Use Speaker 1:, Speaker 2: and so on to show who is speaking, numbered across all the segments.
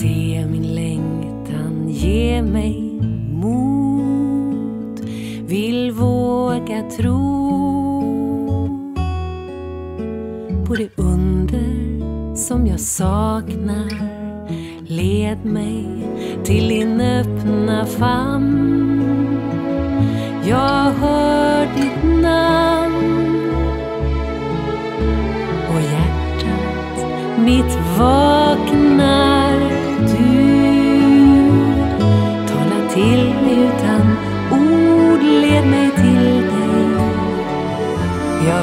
Speaker 1: Se min längtan, ge mig mod, vill våga tro på det under som jag saknar. Led mig till din öppna famn. Jag hör ditt namn och hjärtat mitt vaknar.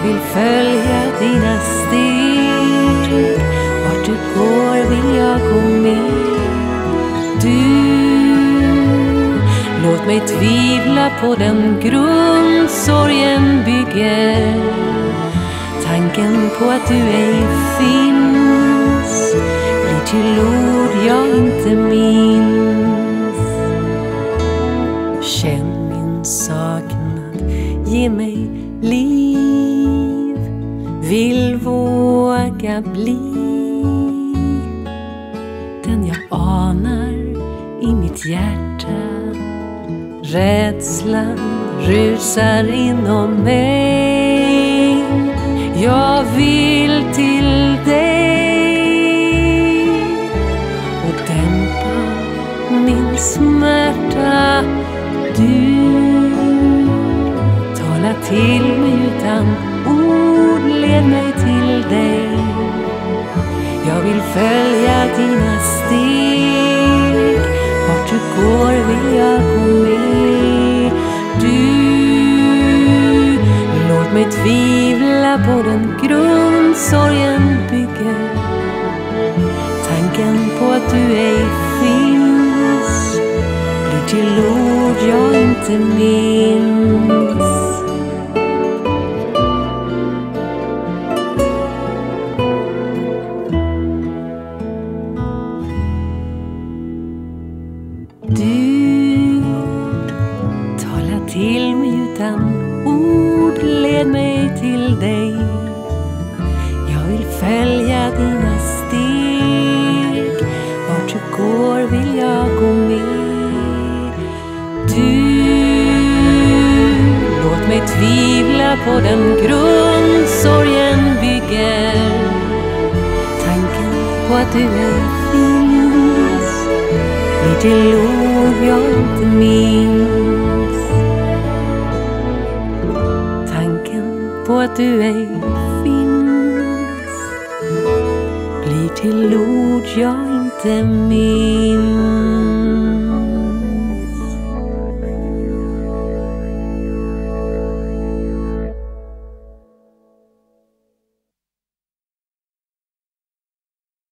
Speaker 1: Vill följa dina steg. Vart du går vill jag gå med. Du, låt mig tvivla på den grund sorgen bygger. Tanken på att du ej finns blir till ord jag inte minns. Känn min saknad, ge mig liv, vill våga bli den jag anar i mitt hjärta. Rädslan rusar inom mig. Jag vill till dig och dämpa min smärta. Du talar till mig utan mig till dig. Jag vill följa dina steg. Vart du går vill jag gå med. Du, låt mig tvivla på den grund sorgen bygger. Tanken på att du ej finns blir till ord jag inte minns. Du talar till mig utan ord, led mig till dig. Jag vill följa dina steg. Vart du går vill jag gå med. Du, låt mig tvivla på den grund sorgen bygger. Tanken på att du är fin blir till ord jag inte minns. Tanken på att du ej finns blir till ord jag inte minns.